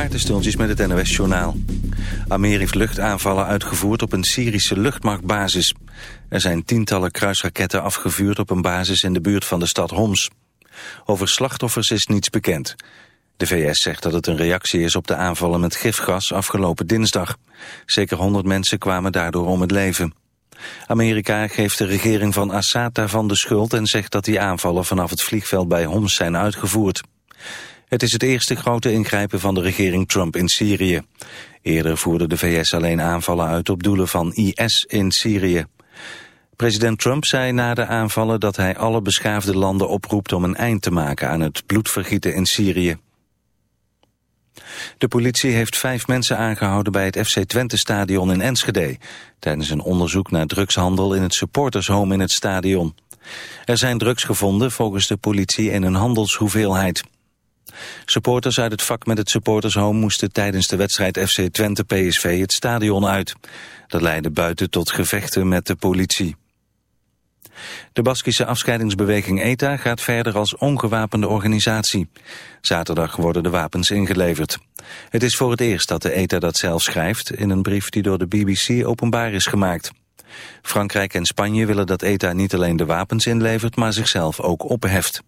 Maarten met het NOS Journaal. Amerika heeft luchtaanvallen uitgevoerd op een Syrische luchtmachtbasis. Er zijn tientallen kruisraketten afgevuurd op een basis in de buurt van de stad Homs. Over slachtoffers is niets bekend. De VS zegt dat het een reactie is op de aanvallen met gifgas afgelopen dinsdag. Zeker 100 mensen kwamen daardoor om het leven. Amerika geeft de regering van Assad daarvan de schuld en zegt dat die aanvallen vanaf het vliegveld bij Homs zijn uitgevoerd. Het is het eerste grote ingrijpen van de regering Trump in Syrië. Eerder voerde de VS alleen aanvallen uit op doelen van IS in Syrië. President Trump zei na de aanvallen dat hij alle beschaafde landen oproept om een eind te maken aan het bloedvergieten in Syrië. De politie heeft vijf mensen aangehouden bij het FC Twente-stadion in Enschede... tijdens een onderzoek naar drugshandel in het supportershome in het stadion. Er zijn drugs gevonden volgens de politie in een handelshoeveelheid. Supporters uit het vak met het supportershome moesten tijdens de wedstrijd FC Twente-PSV het stadion uit. Dat leidde buiten tot gevechten met de politie. De Baskische afscheidingsbeweging ETA gaat verder als ongewapende organisatie. Zaterdag worden de wapens ingeleverd. Het is voor het eerst dat de ETA dat zelf schrijft in een brief die door de BBC openbaar is gemaakt. Frankrijk en Spanje willen dat ETA niet alleen de wapens inlevert, maar zichzelf ook opheft.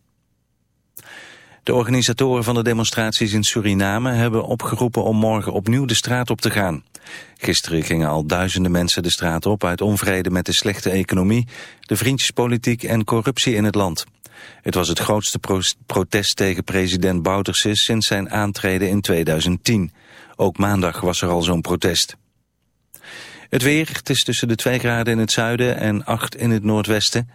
De organisatoren van de demonstraties in Suriname hebben opgeroepen om morgen opnieuw de straat op te gaan. Gisteren gingen al duizenden mensen de straat op uit onvrede met de slechte economie, de vriendjespolitiek en corruptie in het land. Het was het grootste protest tegen president Bouterse sinds zijn aantreden in 2010. Ook maandag was er al zo'n protest. Het weer, het is tussen de 2 graden in het zuiden en 8 in het noordwesten.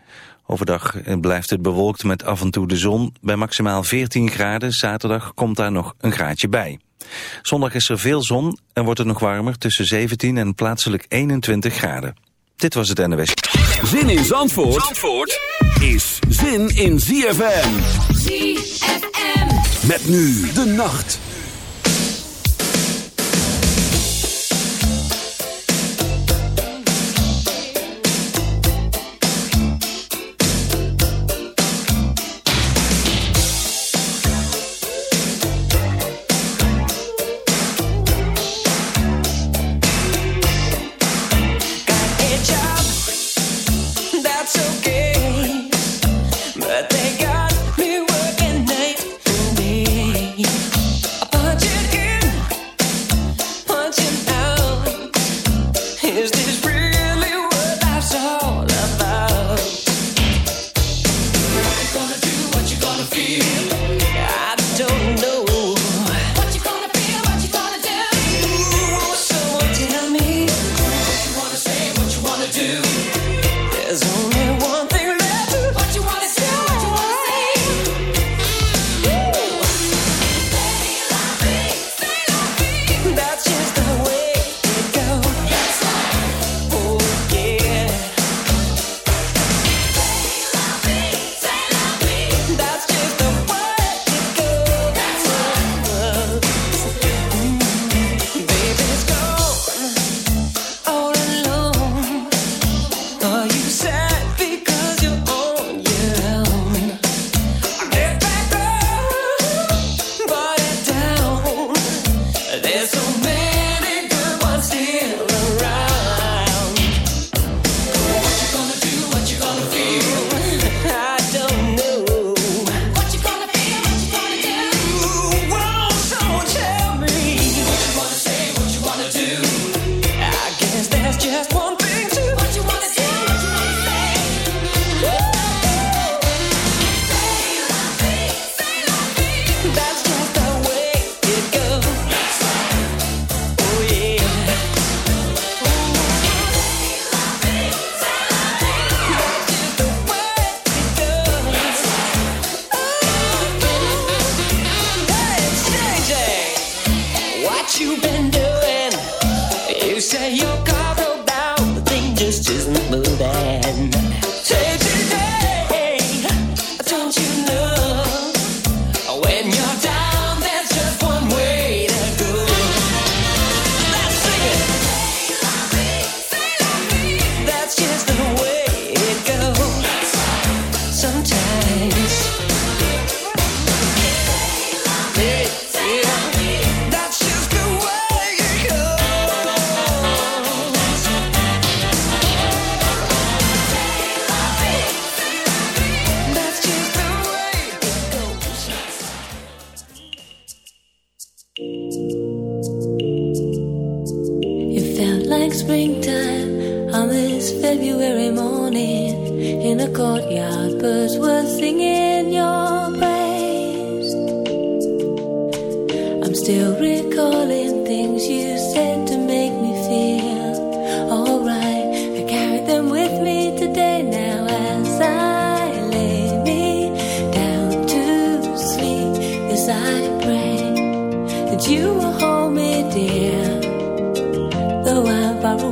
Overdag blijft het bewolkt met af en toe de zon. Bij maximaal 14 graden zaterdag komt daar nog een graadje bij. Zondag is er veel zon en wordt het nog warmer tussen 17 en plaatselijk 21 graden. Dit was het NWS. Zin in Zandvoort, Zandvoort is zin in ZFM. ZFM. Met nu de nacht.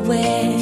Away,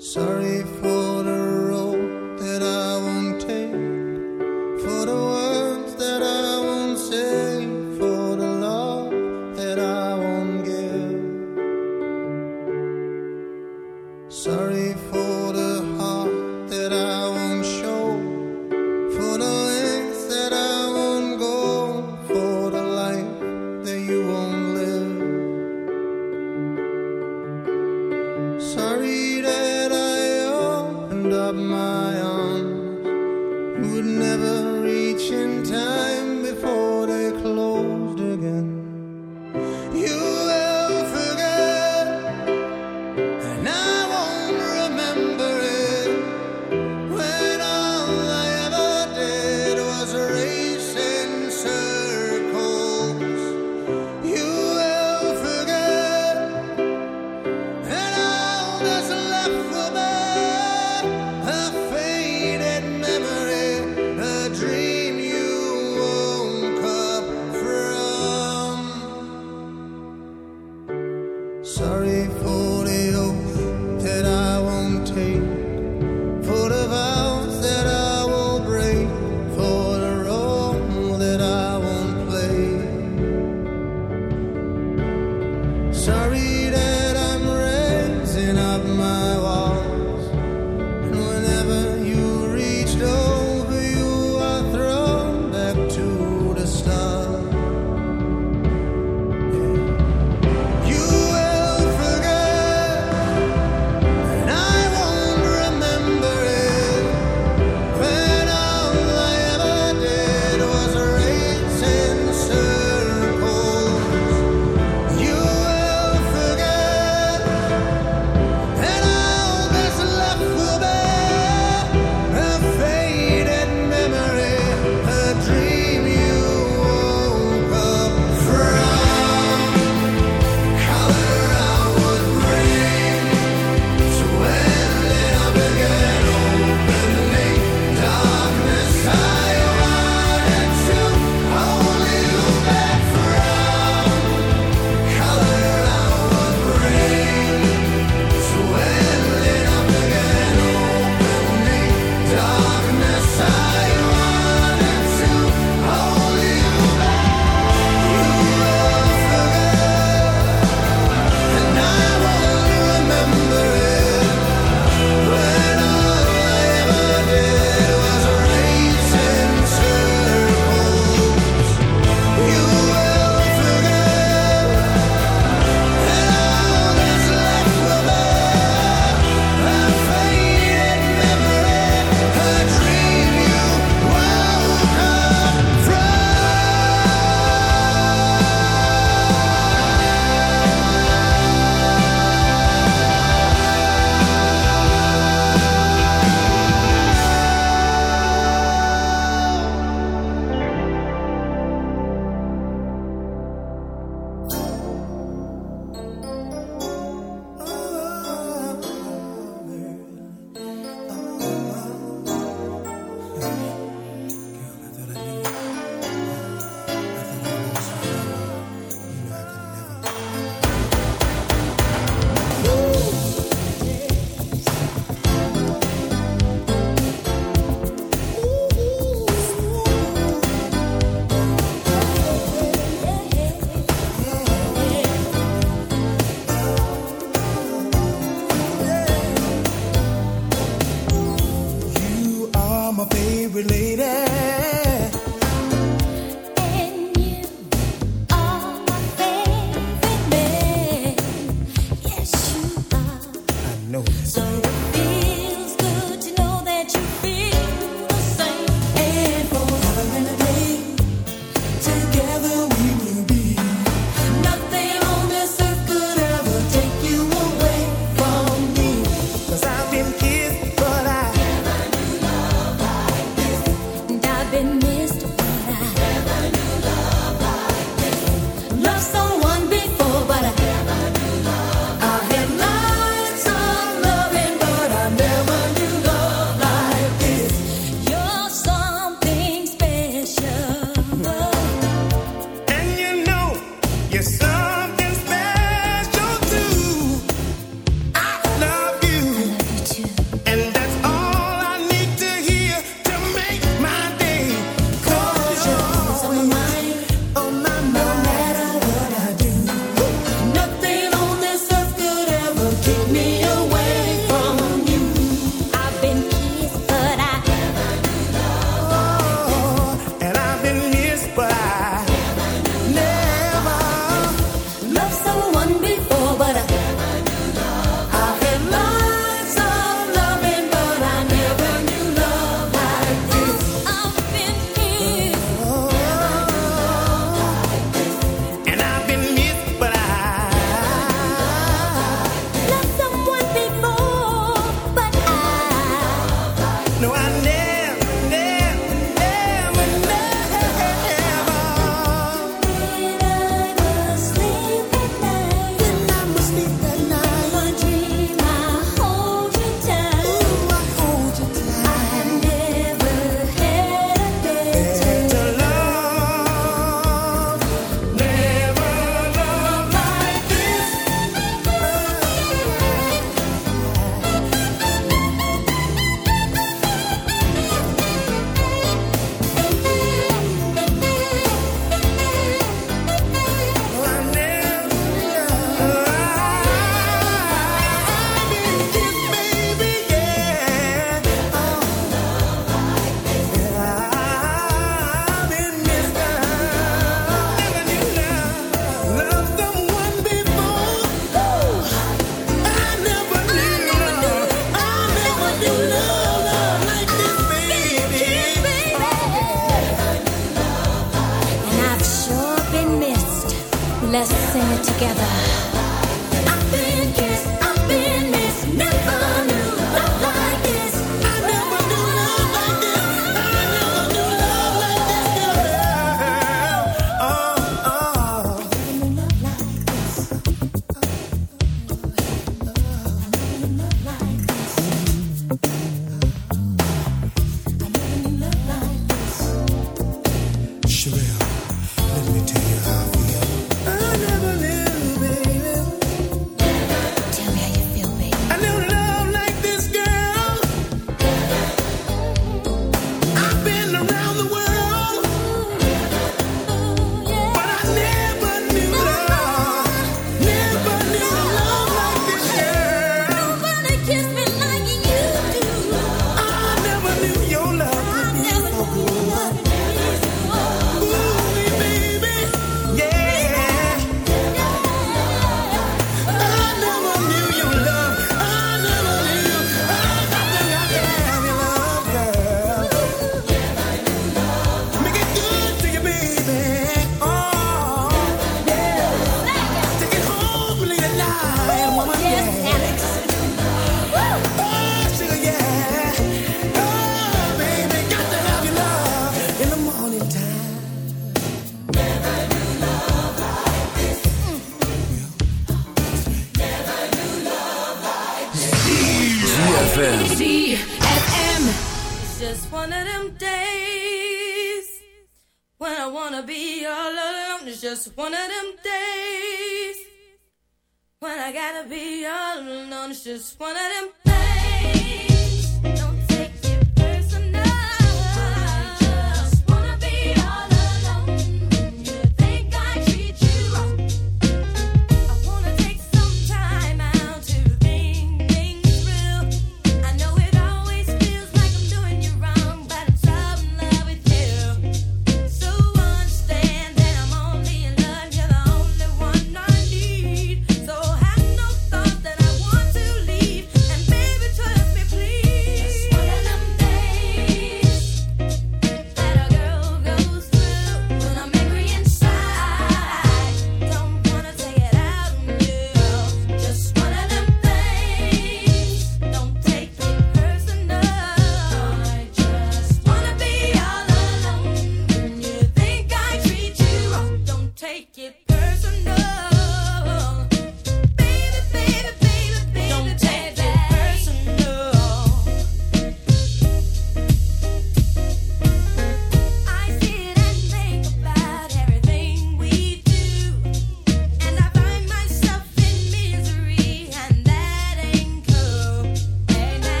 Sorry for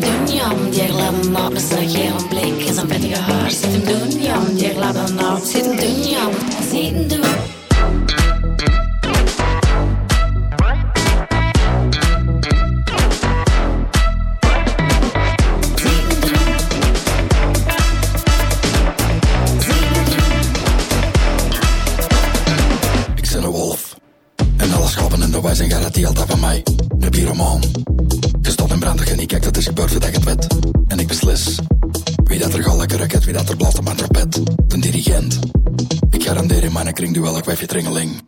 hem doen, jam. Die gladen op, is nog geen blik. Is een vettige haar, zit hem doen, jam. Die gladen op, zit hem doen, kleine du wel een je tringeling.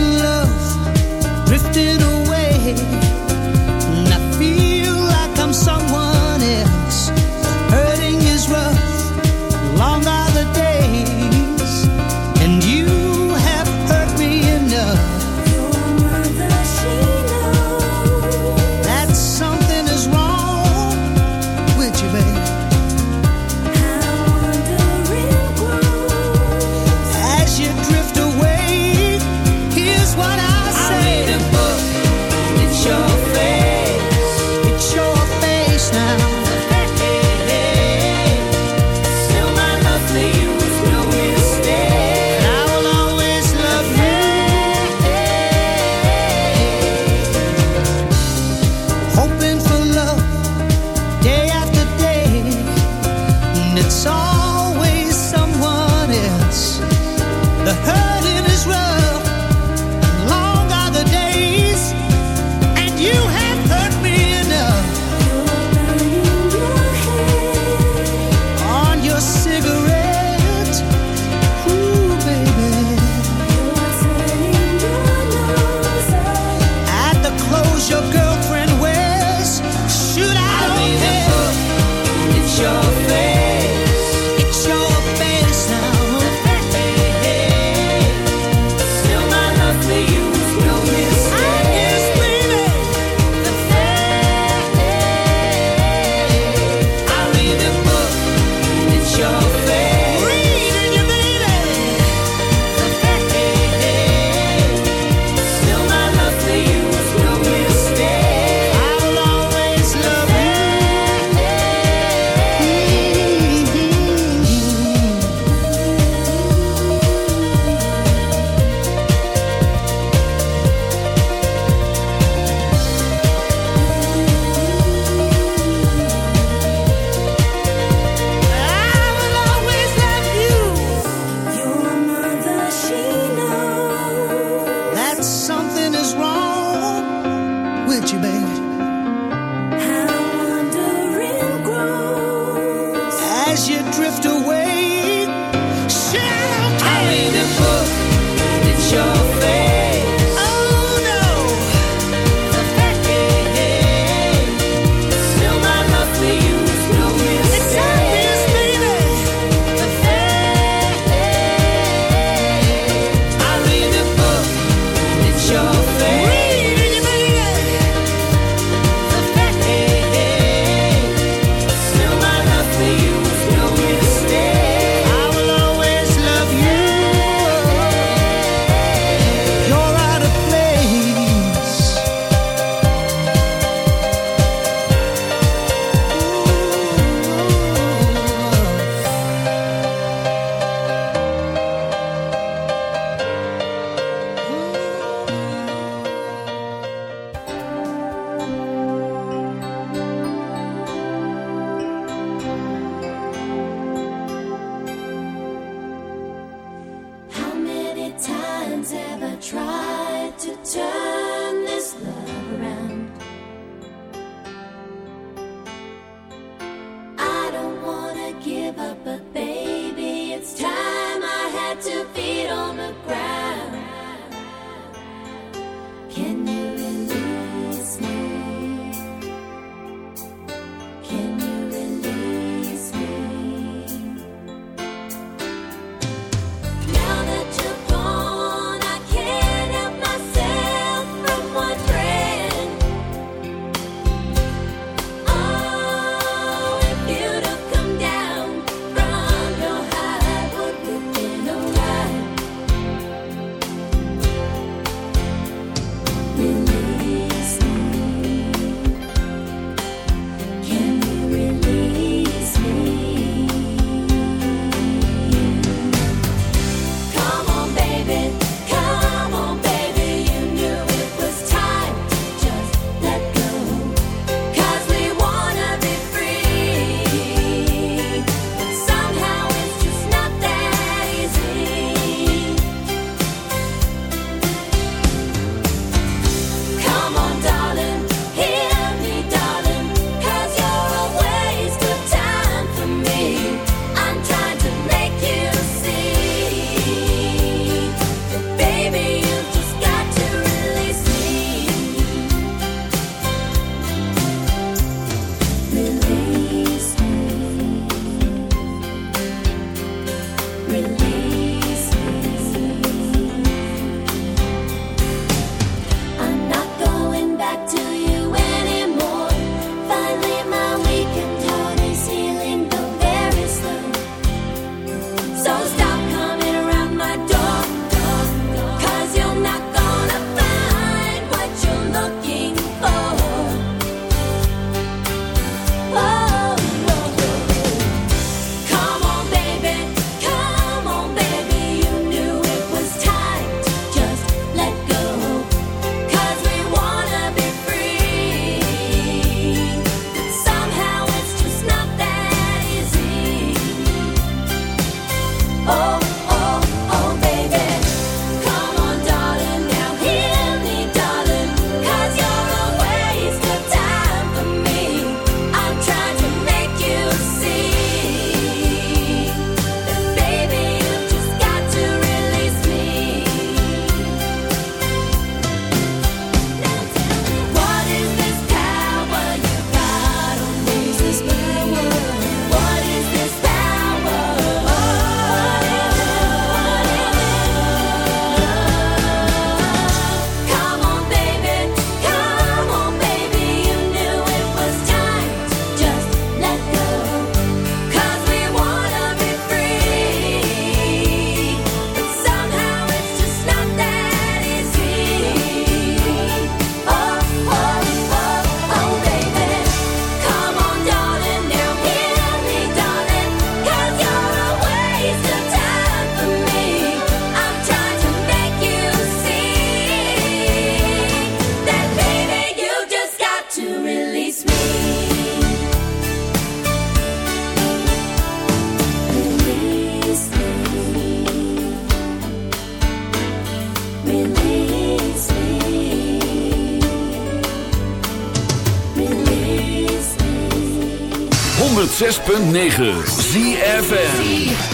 106.9 ZFN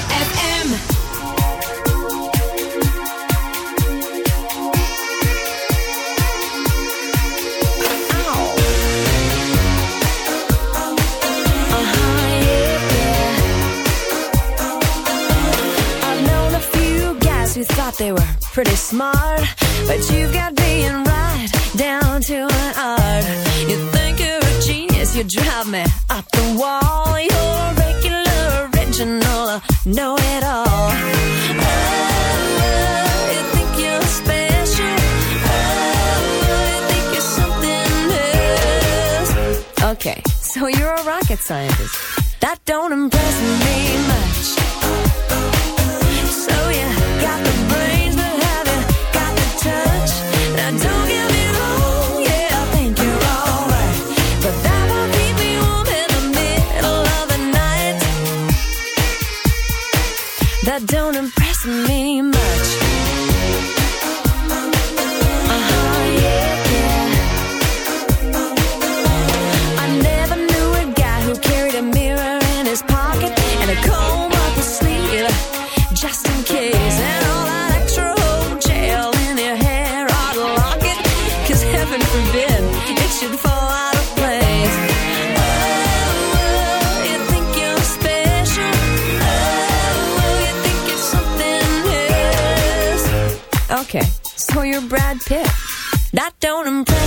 pit. That don't impress.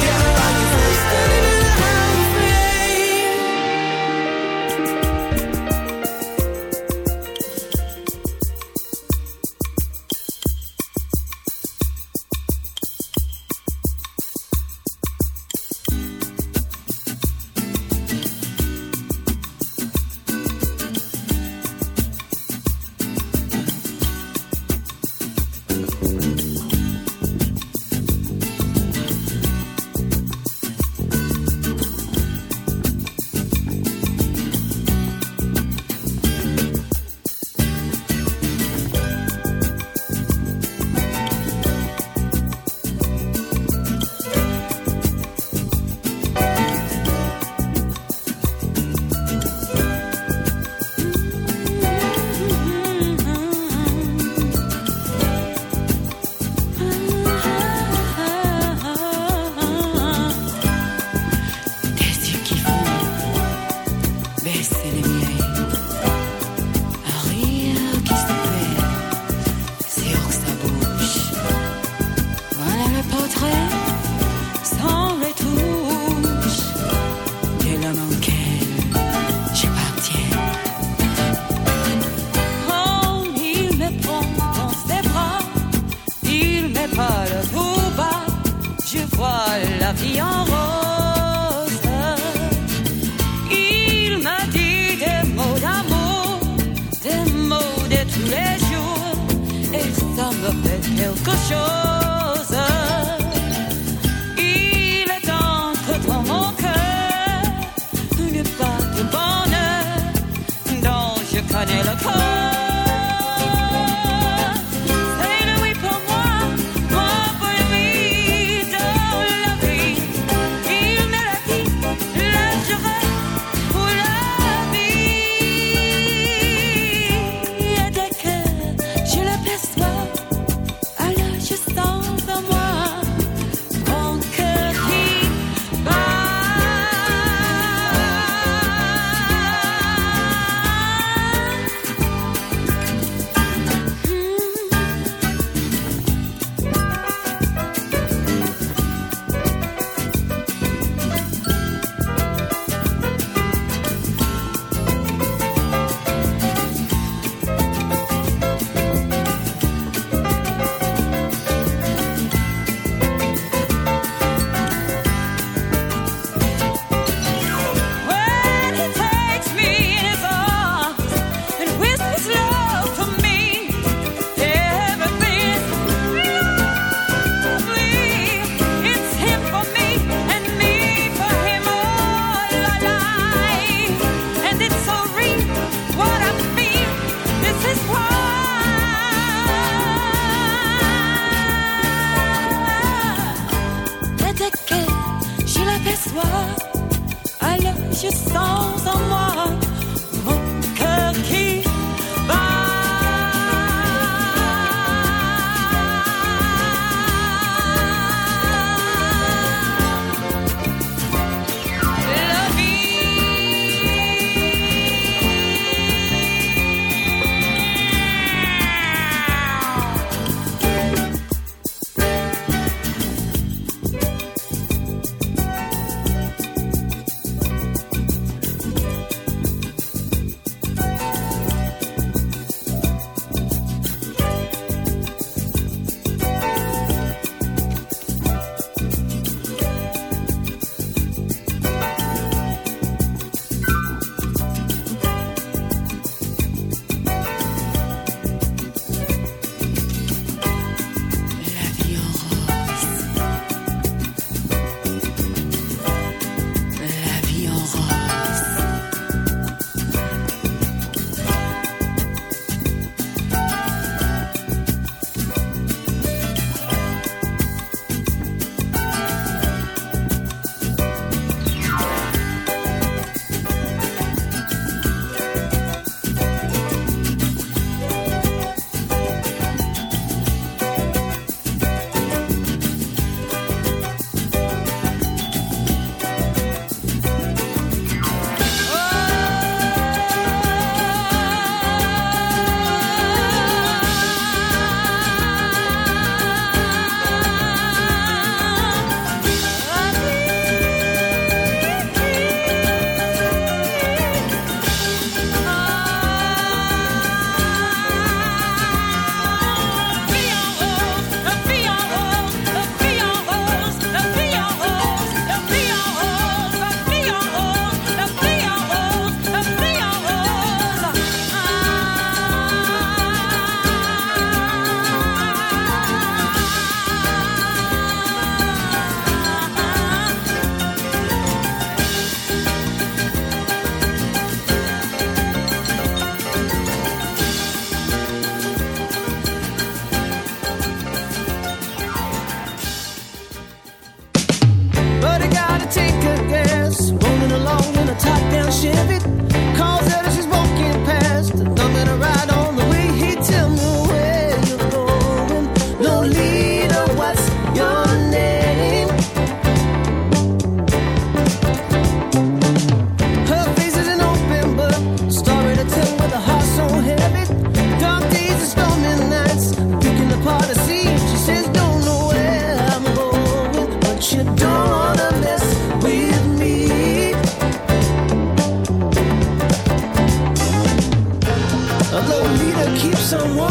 someone